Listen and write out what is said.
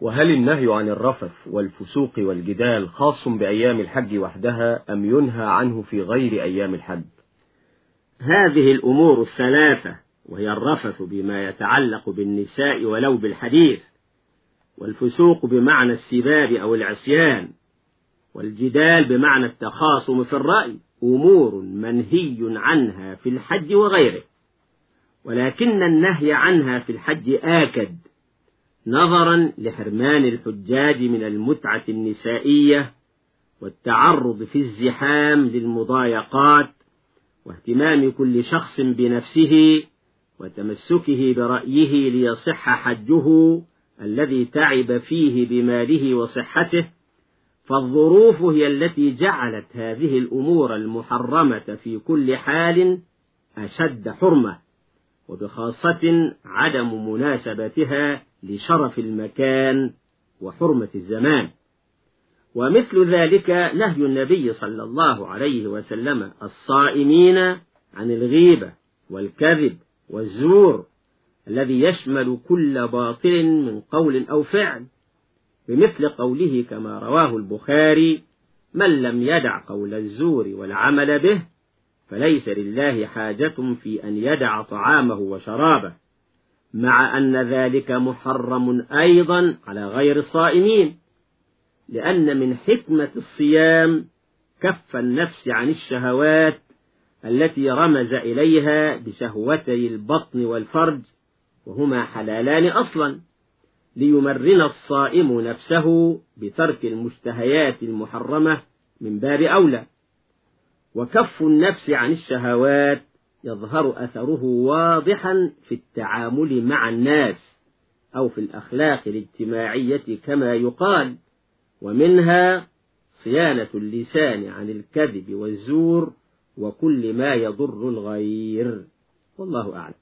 وهل النهي عن الرفث والفسوق والجدال خاص بأيام الحج وحدها أم ينهى عنه في غير أيام الحج؟ هذه الأمور الثلاثة وهي الرفث بما يتعلق بالنساء ولو بالحديث والفسوق بمعنى السباب أو العصيان والجدال بمعنى التخاصم في الرأي أمور منهي عنها في الحج وغيره ولكن النهي عنها في الحج آكد نظرا لحرمان الحجاج من المتعة النسائية والتعرض في الزحام للمضايقات واهتمام كل شخص بنفسه وتمسكه برأيه ليصح حجه الذي تعب فيه بماله وصحته فالظروف هي التي جعلت هذه الأمور المحرمة في كل حال أشد حرمة. وبخاصة عدم مناسبتها لشرف المكان وحرمة الزمان. ومثل ذلك نهي النبي صلى الله عليه وسلم الصائمين عن الغيبة والكذب والزور الذي يشمل كل باطل من قول أو فعل. بمثل قوله كما رواه البخاري من لم يدع قول الزور والعمل به فليس لله حاجة في أن يدع طعامه وشرابه مع أن ذلك محرم أيضا على غير الصائمين لأن من حكمة الصيام كف النفس عن الشهوات التي رمز إليها بشهوتي البطن والفرج وهما حلالان أصلا ليمرن الصائم نفسه بترك المشتهيات المحرمة من باب أولى. وكف النفس عن الشهوات يظهر أثره واضحا في التعامل مع الناس أو في الأخلاق الاجتماعية كما يقال ومنها صيانة اللسان عن الكذب والزور وكل ما يضر الغير. والله أعلم.